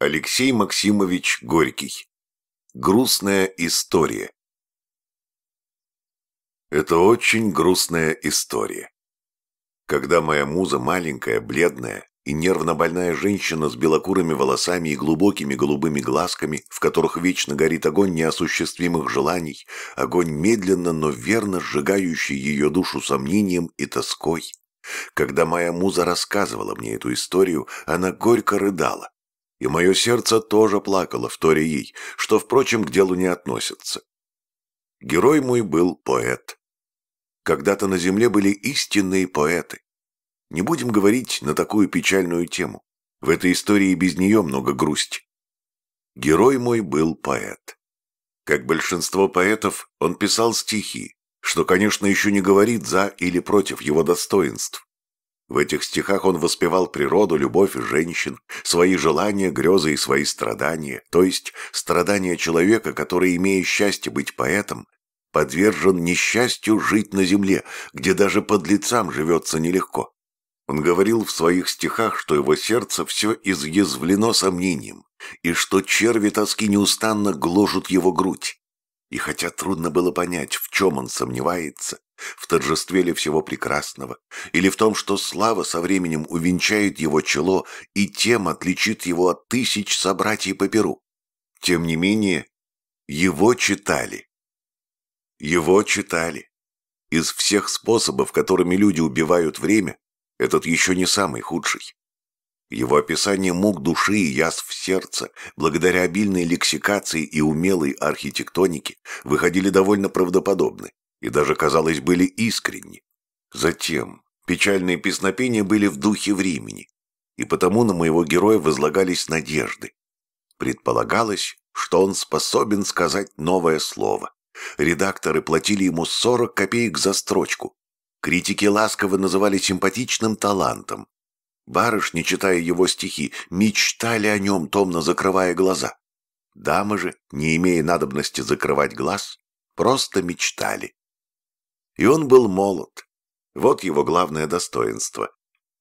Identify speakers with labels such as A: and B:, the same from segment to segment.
A: Алексей Максимович Горький. Грустная история. Это очень грустная история. Когда моя муза маленькая, бледная и нервно больная женщина с белокурыми волосами и глубокими голубыми глазками, в которых вечно горит огонь неосуществимых желаний, огонь медленно, но верно сжигающий ее душу сомнением и тоской. Когда моя муза рассказывала мне эту историю, она горько рыдала и мое сердце тоже плакало в торе ей, что, впрочем, к делу не относится. Герой мой был поэт. Когда-то на земле были истинные поэты. Не будем говорить на такую печальную тему. В этой истории без нее много грусти. Герой мой был поэт. Как большинство поэтов, он писал стихи, что, конечно, еще не говорит за или против его достоинств. В этих стихах он воспевал природу, любовь женщин, свои желания, грезы и свои страдания, то есть страдания человека, который, имея счастье быть поэтом, подвержен несчастью жить на земле, где даже под лицам живется нелегко. Он говорил в своих стихах, что его сердце все изъязвлено сомнением, и что черви тоски неустанно гложут его грудь. И хотя трудно было понять, в чем он сомневается, в торжестве ли всего прекрасного, или в том, что слава со временем увенчает его чело и тем отличит его от тысяч собратьев по перу. Тем не менее, его читали. Его читали. Из всех способов, которыми люди убивают время, этот еще не самый худший. Его описание мук души и язв сердца, благодаря обильной лексикации и умелой архитектонике, выходили довольно правдоподобны и даже, казалось, были искренни. Затем печальные песнопения были в духе времени, и потому на моего героя возлагались надежды. Предполагалось, что он способен сказать новое слово. Редакторы платили ему 40 копеек за строчку. Критики ласково называли симпатичным талантом. Барышни, читая его стихи, мечтали о нем, томно закрывая глаза. Дамы же, не имея надобности закрывать глаз, просто мечтали. И он был молод. Вот его главное достоинство.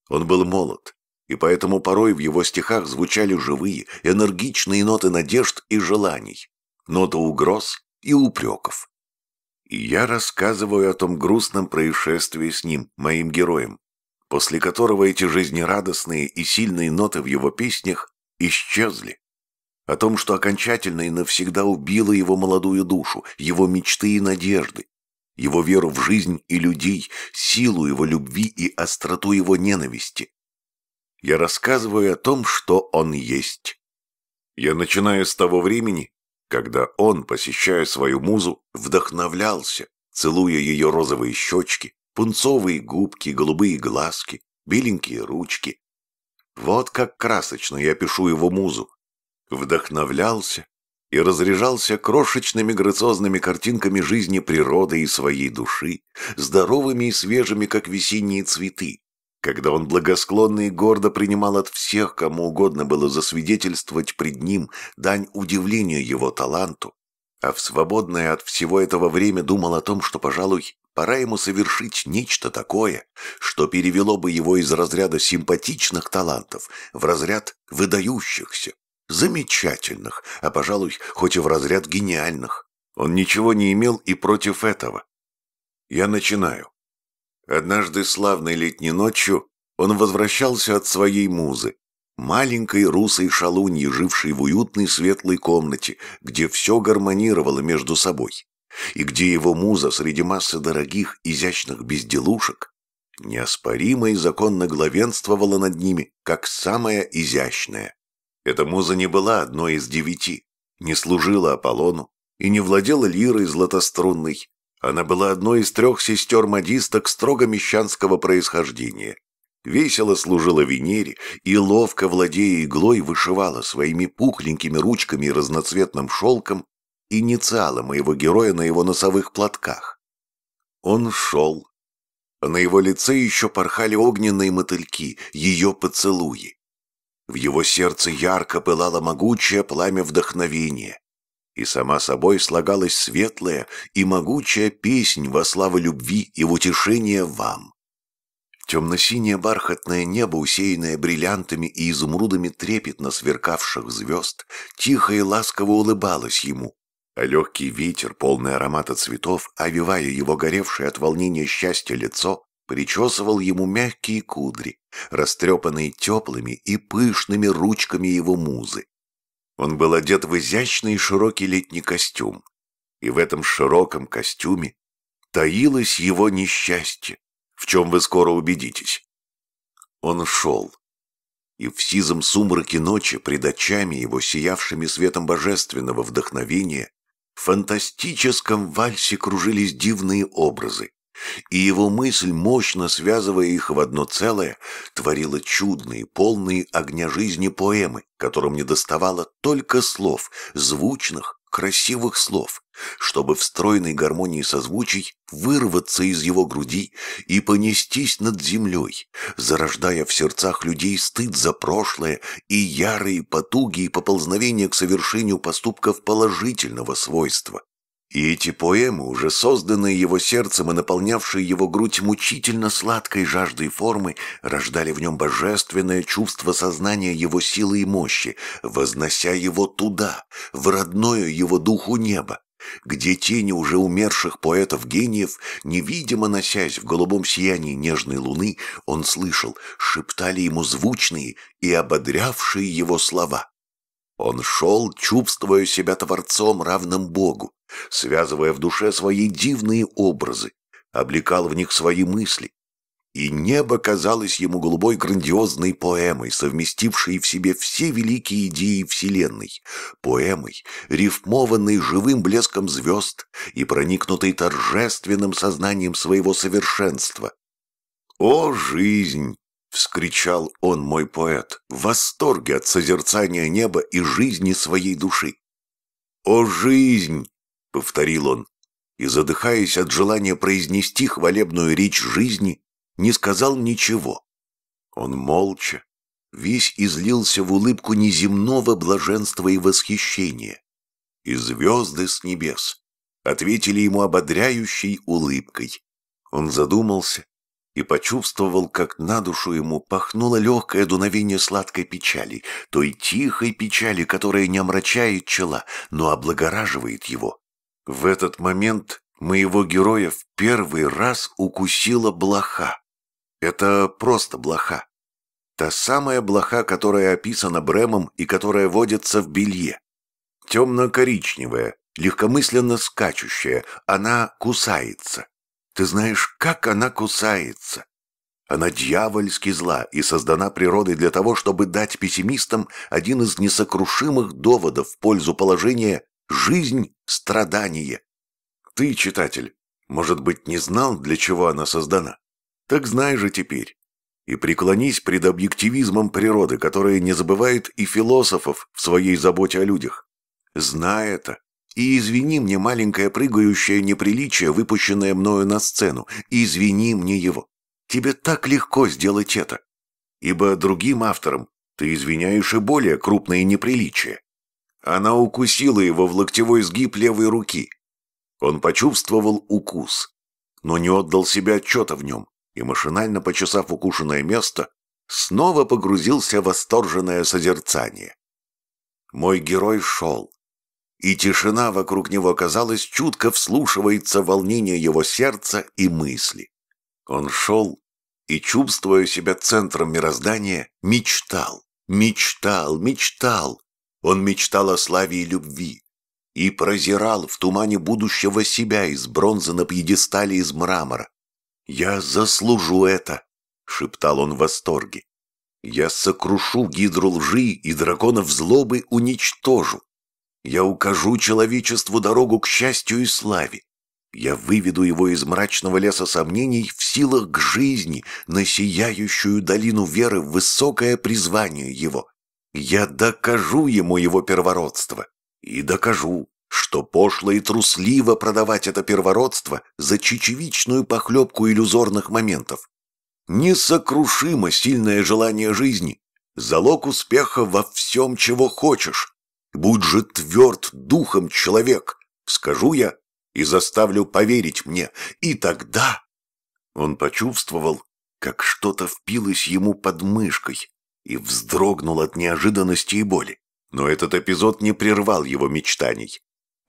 A: Он был молод, и поэтому порой в его стихах звучали живые, энергичные ноты надежд и желаний, ноты угроз и упреков. И я рассказываю о том грустном происшествии с ним, моим героем, после которого эти жизнерадостные и сильные ноты в его песнях исчезли. О том, что окончательно и навсегда убило его молодую душу, его мечты и надежды, его веру в жизнь и людей, силу его любви и остроту его ненависти. Я рассказываю о том, что он есть. Я начинаю с того времени, когда он, посещая свою музу, вдохновлялся, целуя ее розовые щечки, пунцовые губки, голубые глазки, беленькие ручки. Вот как красочно я пишу его музу. Вдохновлялся, и разряжался крошечными грациозными картинками жизни природы и своей души, здоровыми и свежими, как весенние цветы. Когда он благосклонно и гордо принимал от всех, кому угодно было засвидетельствовать пред ним дань удивлению его таланту, а в свободное от всего этого время думал о том, что, пожалуй, пора ему совершить нечто такое, что перевело бы его из разряда симпатичных талантов в разряд выдающихся, замечательных, а, пожалуй, хоть и в разряд гениальных. Он ничего не имел и против этого. Я начинаю. Однажды славной летней ночью он возвращался от своей музы, маленькой русой шалуньи, жившей в уютной светлой комнате, где все гармонировало между собой, и где его муза среди массы дорогих, изящных безделушек неоспоримо и законно главенствовала над ними, как самая изящная. Эта муза не была одной из девяти, не служила Аполлону и не владела лирой златострунной. Она была одной из трех сестер-модисток строго мещанского происхождения. Весело служила Венере и, ловко владея иглой, вышивала своими пухленькими ручками и разноцветным шелком инициалы моего героя на его носовых платках. Он шел. На его лице еще порхали огненные мотыльки, ее поцелуи. В его сердце ярко пылало могучее пламя вдохновения, и сама собой слагалась светлая и могучая песнь во славу любви и в утешение вам. Темно-синее бархатное небо, усеянное бриллиантами и изумрудами трепетно сверкавших звезд, тихо и ласково улыбалось ему, а легкий ветер, полный аромата цветов, овивая его горевшее от волнения счастья лицо, причесывал ему мягкие кудри, растрепанные теплыми и пышными ручками его музы. Он был одет в изящный и широкий летний костюм, и в этом широком костюме таилось его несчастье, в чем вы скоро убедитесь. Он шел, и в сизом сумраке ночи, пред очами его, сиявшими светом божественного вдохновения, в фантастическом вальсе кружились дивные образы, и его мысль, мощно связывая их в одно целое, творила чудные, полные огня жизни поэмы, которым недоставало только слов, звучных, красивых слов, чтобы в стройной гармонии созвучий вырваться из его груди и понестись над землей, зарождая в сердцах людей стыд за прошлое и ярые потуги и поползновения к совершению поступков положительного свойства, и эти поэмы, уже созданные его сердцем и наполнявшие его грудь мучительно сладкой жаждой формы, рождали в нем божественное чувство сознания его силы и мощи, вознося его туда, в родное его духу небо, где тени уже умерших поэтов-гениев, невидимо носясь в голубом сиянии нежной луны, он слышал, шептали ему звучные и ободрявшие его слова. Он шел, чувствуя себя творцом, равным Богу, связывая в душе свои дивные образы, облекал в них свои мысли. И небо казалось ему голубой грандиозной поэмой, совместившей в себе все великие идеи Вселенной, поэмой, рифмованной живым блеском звезд и проникнутой торжественным сознанием своего совершенства. «О, жизнь!» — вскричал он, мой поэт, в восторге от созерцания неба и жизни своей души. «О, жизнь! повторил он, и, задыхаясь от желания произнести хвалебную речь жизни, не сказал ничего. Он молча, весь излился в улыбку неземного блаженства и восхищения. И звезды с небес ответили ему ободряющей улыбкой. Он задумался и почувствовал, как на душу ему пахнуло легкое дуновение сладкой печали, той тихой печали, которая не омрачает чела, но облагораживает его. В этот момент моего героя в первый раз укусила блоха. Это просто блоха. Та самая блоха, которая описана Бремом и которая водится в белье. Темно-коричневая, легкомысленно скачущая, она кусается. Ты знаешь, как она кусается. Она дьявольски зла и создана природой для того, чтобы дать пессимистам один из несокрушимых доводов в пользу положения Жизнь – страдание. Ты, читатель, может быть, не знал, для чего она создана? Так знай же теперь. И преклонись пред объективизмом природы, которая не забывает и философов в своей заботе о людях. Знай это. И извини мне маленькое прыгающее неприличие, выпущенное мною на сцену. И извини мне его. Тебе так легко сделать это. Ибо другим авторам ты извиняешь и более крупные неприличия. Она укусила его в локтевой сгиб левой руки. Он почувствовал укус, но не отдал себе отчета в нем и, машинально почесав укушенное место, снова погрузился в восторженное созерцание. Мой герой шел, и тишина вокруг него, казалось, чутко вслушивается волнение его сердца и мысли. Он шел и, чувствуя себя центром мироздания, мечтал, мечтал, мечтал, он мечтал о славе и любви и прозирал в тумане будущего себя из бронзы на пьедестале из мрамора. «Я заслужу это!» — шептал он в восторге. «Я сокрушу гидру лжи и драконов злобы уничтожу. Я укажу человечеству дорогу к счастью и славе. Я выведу его из мрачного леса сомнений в силах к жизни, на сияющую долину веры, высокое призвание его. Я докажу ему его первородство. И докажу, что пошло и трусливо продавать это первородство за чечевичную похлебку иллюзорных моментов. Несокрушимо сильное желание жизни, залог успеха во всем, чего хочешь. Будь же тверд духом человек, скажу я и заставлю поверить мне. И тогда он почувствовал, как что-то впилось ему под мышкой, и вздрогнул от неожиданности и боли. Но этот эпизод не прервал его мечтаний.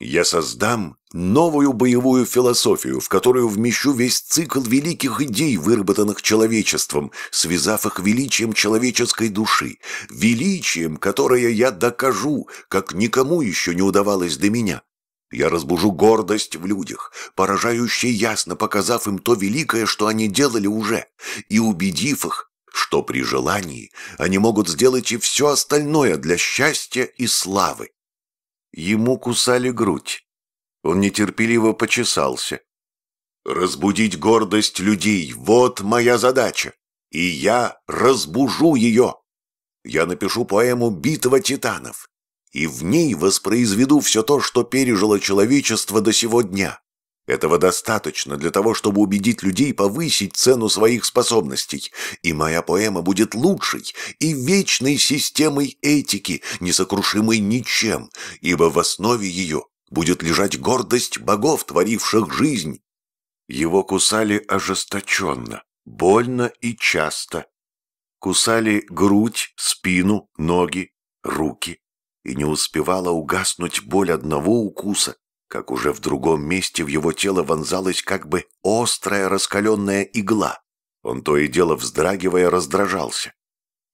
A: «Я создам новую боевую философию, в которую вмещу весь цикл великих идей, выработанных человечеством, связав их величием человеческой души, величием, которое я докажу, как никому еще не удавалось до меня». Я разбужу гордость в людях, поражающе ясно показав им то великое, что они делали уже, и убедив их, что при желании они могут сделать и все остальное для счастья и славы. Ему кусали грудь. Он нетерпеливо почесался. «Разбудить гордость людей – вот моя задача, и я разбужу ее. Я напишу поэму «Битва титанов», и в ней воспроизведу все то, что пережило человечество до сего дня. Этого достаточно для того, чтобы убедить людей повысить цену своих способностей, и моя поэма будет лучшей и вечной системой этики, несокрушимой ничем, ибо в основе ее будет лежать гордость богов, творивших жизнь. Его кусали ожесточенно, больно и часто. Кусали грудь, спину, ноги, руки. И не успевала угаснуть боль одного укуса, как уже в другом месте в его тело вонзалась как бы острая раскаленная игла. Он то и дело вздрагивая раздражался.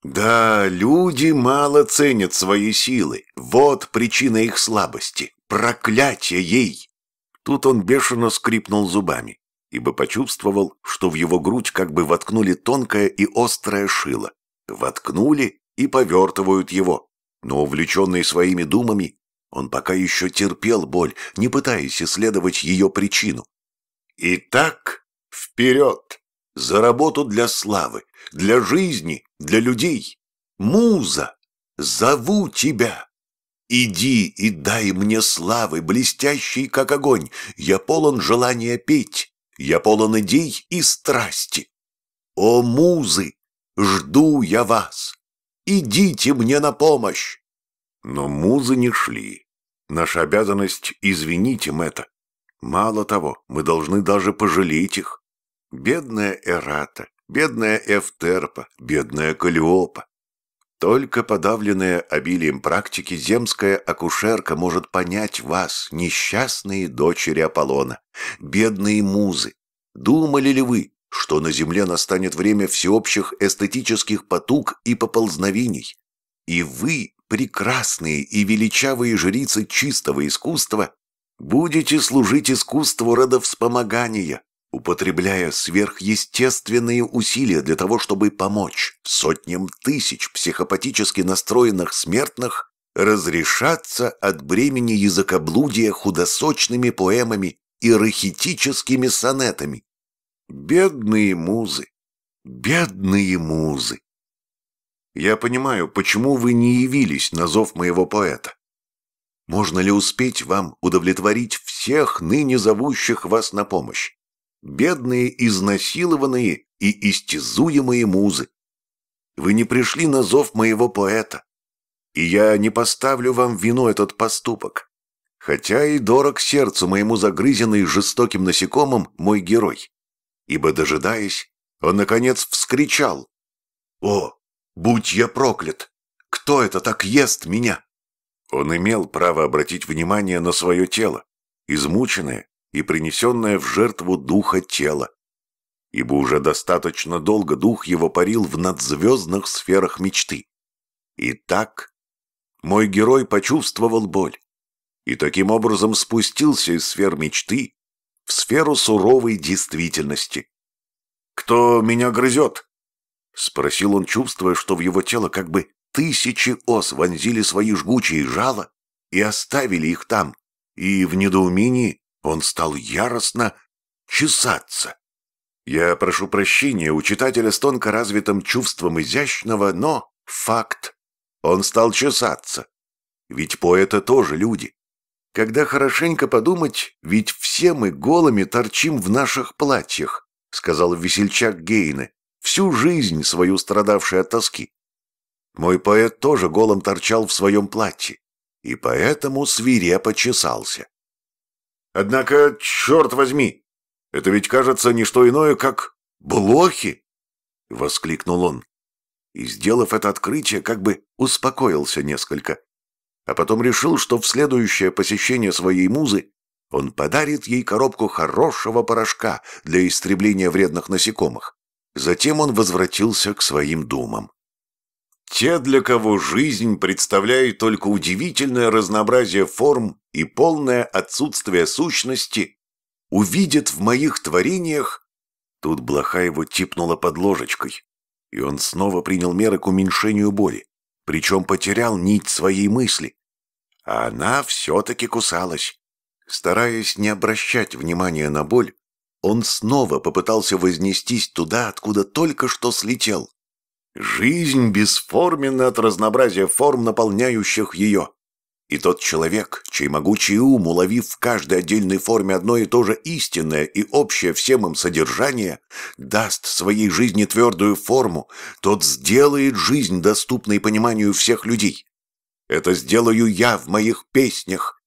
A: Да, люди мало ценят свои силы. Вот причина их слабости. Проклятие ей! Тут он бешено скрипнул зубами, ибо почувствовал, что в его грудь как бы воткнули тонкое и острое шило. Воткнули и повертывают его. Но увлеченный своими думами, он пока еще терпел боль, не пытаясь исследовать ее причину. Итак, вперед! За работу для славы, для жизни, для людей! Муза! Зову тебя! Иди и дай мне славы, блестящей, как огонь. Я полон желания петь, я полон идей и страсти. О, музы, жду я вас! Идите мне на помощь!» Но музы не шли. Наша обязанность – извинить им это. Мало того, мы должны даже пожалеть их. Бедная Эрата, бедная Эфтерпа, бедная Калиопа. Только подавленная обилием практики земская акушерка может понять вас, несчастные дочери Аполлона, бедные музы. Думали ли вы, что на земле настанет время всеобщих эстетических потуг и поползновений? И вы прекрасные и величавые жрицы чистого искусства, будете служить искусству родовспомогания, употребляя сверхъестественные усилия для того, чтобы помочь сотням тысяч психопатически настроенных смертных разрешаться от бремени языкоблудия худосочными поэмами и рахитическими сонетами. Бедные музы! Бедные музы! Я понимаю, почему вы не явились на зов моего поэта. Можно ли успеть вам удовлетворить всех ныне зовущих вас на помощь? Бедные, изнасилованные и истязуемые музы. Вы не пришли на зов моего поэта. И я не поставлю вам вину этот поступок. Хотя и дорог сердцу моему загрызенный жестоким насекомым мой герой. Ибо, дожидаясь, он, наконец, вскричал. «О, Будь я проклят! Кто это так ест меня?» Он имел право обратить внимание на свое тело, измученное и принесенное в жертву духа тела, ибо уже достаточно долго дух его парил в надзвездных сферах мечты. И так мой герой почувствовал боль и таким образом спустился из сфер мечты в сферу суровой действительности. «Кто меня грызет?» Спросил он, чувствуя, что в его тело как бы тысячи ос вонзили свои жгучие жала и оставили их там. И в недоумении он стал яростно чесаться. Я прошу прощения у читателя с тонко развитым чувством изящного, но факт. Он стал чесаться. Ведь поэты тоже люди. Когда хорошенько подумать, ведь все мы голыми торчим в наших платьях, сказал весельчак Гейне, всю жизнь свою страдавший от тоски. Мой поэт тоже голым торчал в своем платье, и поэтому свирепо чесался. Однако, черт возьми, это ведь кажется не что иное, как блохи! — воскликнул он. И, сделав это открытие, как бы успокоился несколько, а потом решил, что в следующее посещение своей музы он подарит ей коробку хорошего порошка для истребления вредных насекомых. Затем он возвратился к своим думам. Те, для кого жизнь представляет только удивительное разнообразие форм и полное отсутствие сущности, увидят в моих творениях... Тут блоха его типнула под ложечкой, и он снова принял меры к уменьшению боли, причем потерял нить своей мысли. А она все-таки кусалась. Стараясь не обращать внимания на боль, он снова попытался вознестись туда, откуда только что слетел. Жизнь бесформенна от разнообразия форм, наполняющих ее. И тот человек, чей могучий ум, уловив в каждой отдельной форме одно и то же истинное и общее всем им содержание, даст своей жизни твердую форму, тот сделает жизнь доступной пониманию всех людей. Это сделаю я в моих песнях.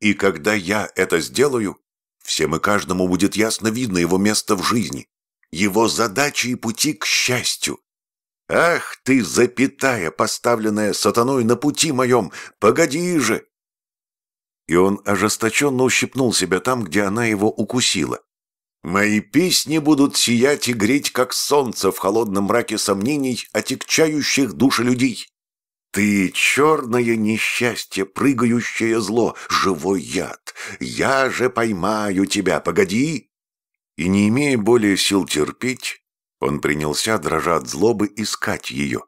A: И когда я это сделаю, Всем и каждому будет ясно видно его место в жизни, его задачи и пути к счастью. «Ах ты, запятая, поставленная сатаной на пути моем! Погоди же!» И он ожесточенно ущипнул себя там, где она его укусила. «Мои песни будут сиять и греть, как солнце в холодном мраке сомнений, отягчающих души людей. Ты — черное несчастье, прыгающее зло, живой яд. Я же поймаю тебя, погоди!» И не имея более сил терпеть, он принялся, дрожа от злобы, искать ее.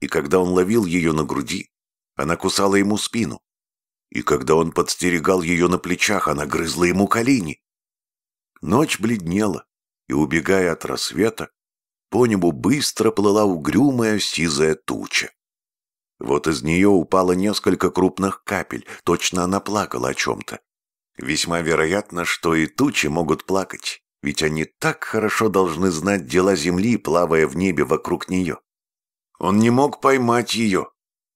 A: И когда он ловил ее на груди, она кусала ему спину. И когда он подстерегал ее на плечах, она грызла ему колени. Ночь бледнела, и, убегая от рассвета, по небу быстро плыла угрюмая сизая туча. Вот из нее упало несколько крупных капель, точно она плакала о чем-то. Весьма вероятно, что и тучи могут плакать, ведь они так хорошо должны знать дела Земли, плавая в небе вокруг нее. Он не мог поймать ее,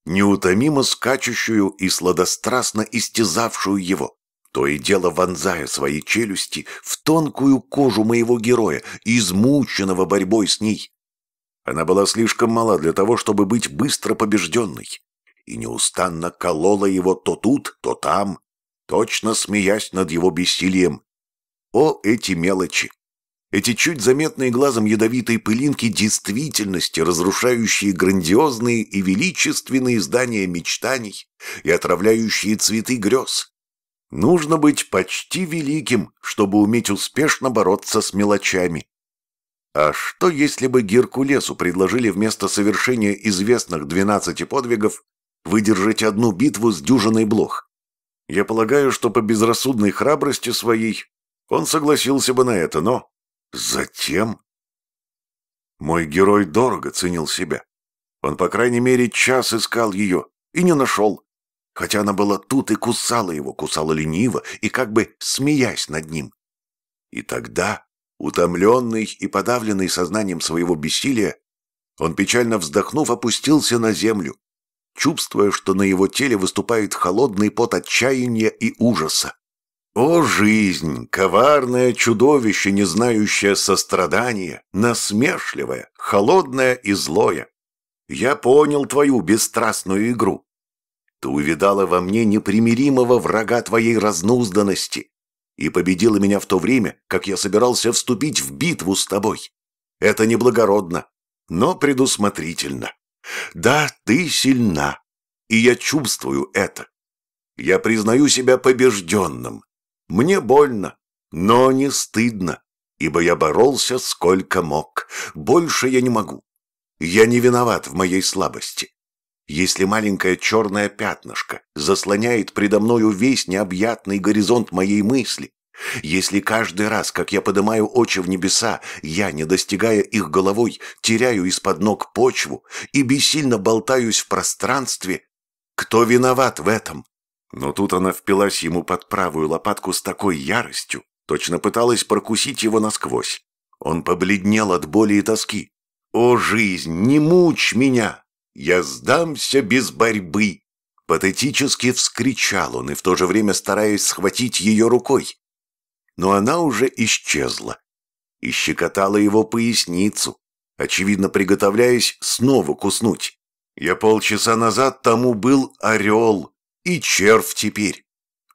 A: неутомимо скачущую и сладострастно истязавшую его, то и дело вонзая свои челюсти в тонкую кожу моего героя, измученного борьбой с ней. Она была слишком мала для того, чтобы быть быстро побежденной, и неустанно колола его то тут, то там, точно смеясь над его бессилием. О, эти мелочи! Эти чуть заметные глазом ядовитые пылинки действительности, разрушающие грандиозные и величественные здания мечтаний и отравляющие цветы грез. Нужно быть почти великим, чтобы уметь успешно бороться с мелочами. А что, если бы Геркулесу предложили вместо совершения известных 12 подвигов выдержать одну битву с дюжиной блох? Я полагаю, что по безрассудной храбрости своей он согласился бы на это, но... Затем? Мой герой дорого ценил себя. Он, по крайней мере, час искал ее и не нашел. Хотя она была тут и кусала его, кусала лениво и как бы смеясь над ним. И тогда Утомленный и подавленный сознанием своего бессилия, он, печально вздохнув, опустился на землю, чувствуя, что на его теле выступает холодный пот отчаяния и ужаса. О, жизнь, коварное чудовище, не знающее сострадания, насмешливое, холодное и злое. Я понял твою бесстрастную игру. Ты увидала во мне непримиримого врага твоей разнузданности, и победила меня в то время, как я собирался вступить в битву с тобой. Это неблагородно, но предусмотрительно. Да, ты сильна, и я чувствую это. Я признаю себя побежденным. Мне больно, но не стыдно, ибо я боролся сколько мог. Больше я не могу. Я не виноват в моей слабости. Если маленькое черная пятнышко заслоняет предо мною весь необъятный горизонт моей мысли, если каждый раз, как я поднимаю очи в небеса, я, не достигая их головой, теряю из-под ног почву и бессильно болтаюсь в пространстве, кто виноват в этом? Но тут она впилась ему под правую лопатку с такой яростью, точно пыталась прокусить его насквозь. Он побледнел от боли и тоски. «О, жизнь, не мучь меня!» «Я сдамся без борьбы!» Патетически вскричал он и в то же время стараясь схватить ее рукой. Но она уже исчезла и щекотала его поясницу, очевидно приготовляясь снова куснуть. Я полчаса назад тому был орел и червь теперь.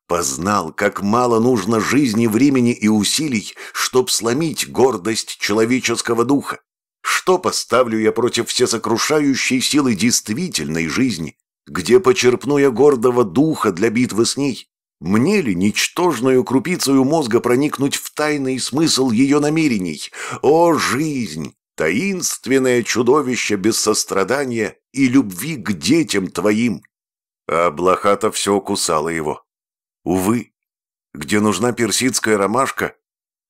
A: Познал, как мало нужно жизни, времени и усилий, чтоб сломить гордость человеческого духа. Что поставлю я против всесокрушающей силы действительной жизни? Где почерпну я гордого духа для битвы с ней? Мне ли ничтожную крупицею мозга проникнуть в тайный смысл ее намерений? О, жизнь! Таинственное чудовище без сострадания и любви к детям твоим!» А Блохата все кусала его. Увы, где нужна персидская ромашка,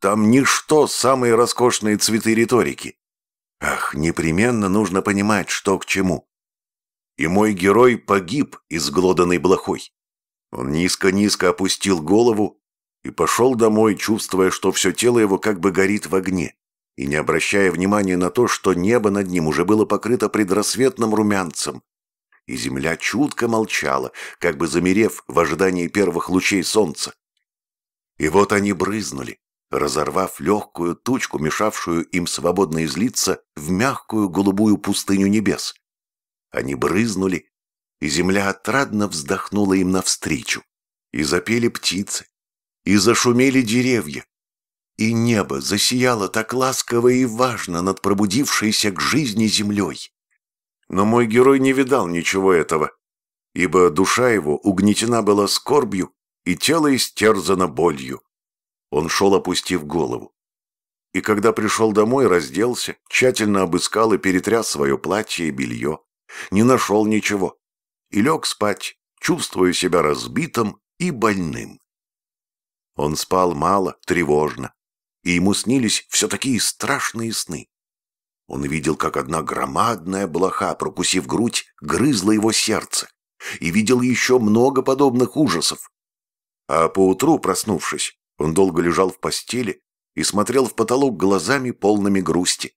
A: там ничто самые роскошные цветы риторики. Ах, непременно нужно понимать, что к чему. И мой герой погиб, изглоданный блохой. Он низко-низко опустил голову и пошел домой, чувствуя, что все тело его как бы горит в огне, и не обращая внимания на то, что небо над ним уже было покрыто предрассветным румянцем, и земля чутко молчала, как бы замерев в ожидании первых лучей солнца. И вот они брызнули, разорвав легкую тучку, мешавшую им свободно излиться в мягкую голубую пустыню небес. Они брызнули, и земля отрадно вздохнула им навстречу, и запели птицы, и зашумели деревья, и небо засияло так ласково и важно над пробудившейся к жизни землей. Но мой герой не видал ничего этого, ибо душа его угнетена была скорбью и тело истерзано болью. Он шел, опустив голову. И когда пришел домой, разделся, тщательно обыскал и перетряс свое платье и белье. Не нашел ничего. И лег спать, чувствуя себя разбитым и больным. Он спал мало, тревожно, и ему снились все такие страшные сны. Он видел, как одна громадная блоха, прокусив грудь, грызла его сердце, и видел еще много подобных ужасов. А поутру, проснувшись, он долго лежал в постели и смотрел в потолок глазами полными грусти.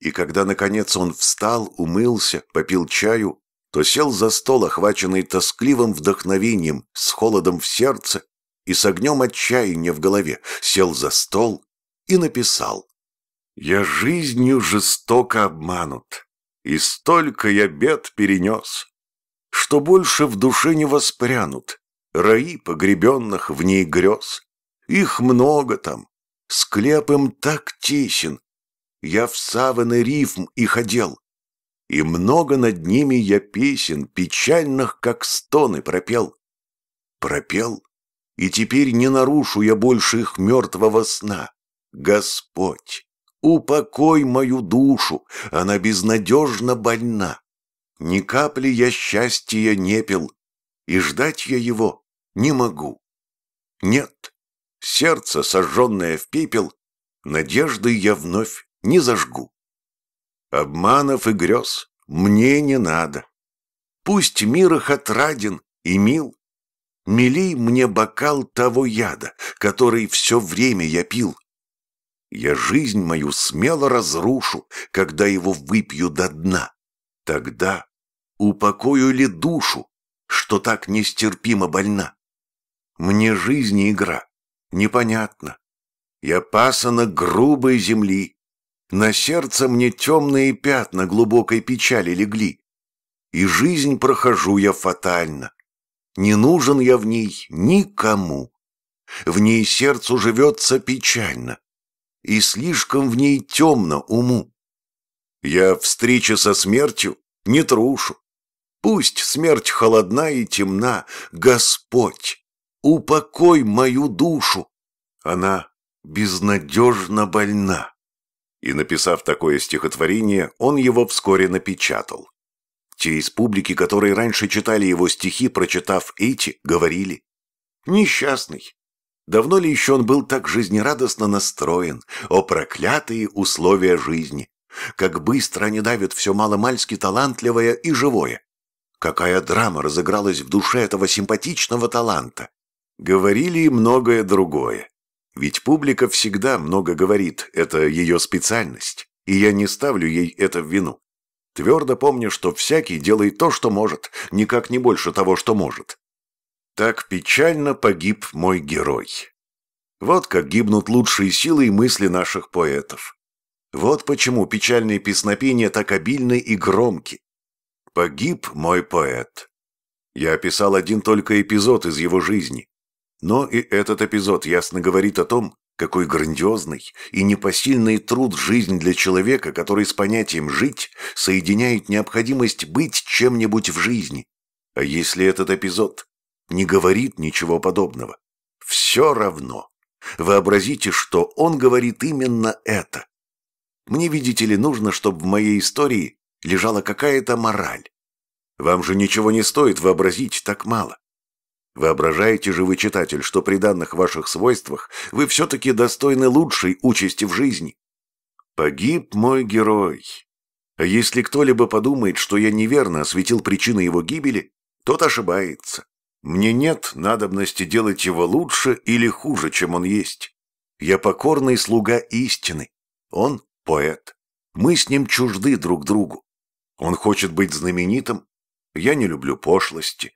A: И когда, наконец, он встал, умылся, попил чаю, то сел за стол, охваченный тоскливым вдохновением, с холодом в сердце и с огнем отчаяния в голове, сел за стол и написал. «Я жизнью жестоко обманут, и столько я бед перенес, что больше в душе не воспрянут раи погребенных в ней грез. Их много там. Склеп им так тесен. Я в саваны рифм их одел. И много над ними я песен, печальных, как стоны, пропел. Пропел, и теперь не нарушу я больше их мертвого сна. Господь, упокой мою душу, она безнадежно больна. Ни капли я счастья не пил, и ждать я его не могу. Нет, Сердце, сожженное в пепел, надежды я вновь не зажгу. Обманов и грез мне не надо. Пусть мир их отраден и мил, Милей мне бокал того яда, который все время я пил. Я жизнь мою смело разрушу, когда его выпью до дна. Тогда упокою ли душу, что так нестерпимо больна? Мне жизнь игра, непонятно. Я пасынок грубой земли. На сердце мне темные пятна глубокой печали легли. И жизнь прохожу я фатально. Не нужен я в ней никому. В ней сердцу живется печально. И слишком в ней темно уму. Я встречи со смертью не трушу. Пусть смерть холодна и темна, Господь упокой мою душу. Она безнадежно больна. И написав такое стихотворение, он его вскоре напечатал. Те из публики, которые раньше читали его стихи, прочитав эти, говорили «Несчастный, Давно ли еще он был так жизнерадостно настроен? О, проклятые условия жизни! Как быстро они давят все маломальски талантливое и живое! Какая драма разыгралась в душе этого симпатичного таланта! Говорили и многое другое. Ведь публика всегда много говорит, это ее специальность, и я не ставлю ей это в вину. Твердо помню, что всякий делает то, что может, никак не больше того, что может. Так печально погиб мой герой. Вот как гибнут лучшие силы и мысли наших поэтов. Вот почему печальные песнопения так обильны и громки. Погиб мой поэт. Я описал один только эпизод из его жизни, но и этот эпизод ясно говорит о том, какой грандиозный и непосильный труд жизнь для человека, который с понятием «жить» соединяет необходимость быть чем-нибудь в жизни. А если этот эпизод не говорит ничего подобного, все равно. Вообразите, что он говорит именно это. Мне, видите ли, нужно, чтобы в моей истории лежала какая-то мораль. Вам же ничего не стоит вообразить так мало. Воображаете же вы, читатель, что при данных ваших свойствах вы все-таки достойны лучшей участи в жизни? Погиб мой герой. А если кто-либо подумает, что я неверно осветил причины его гибели, тот ошибается. Мне нет надобности делать его лучше или хуже, чем он есть. Я покорный слуга истины. Он – поэт. Мы с ним чужды друг другу. Он хочет быть знаменитым. Я не люблю пошлости.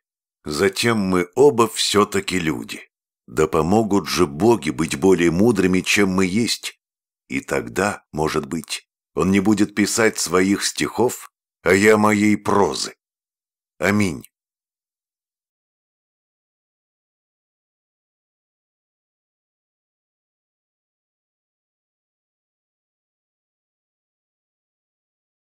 A: Затем мы оба все-таки люди. Да помогут же боги быть более мудрыми, чем мы есть. И тогда, может быть, он не будет писать своих стихов, а я моей прозы. Аминь.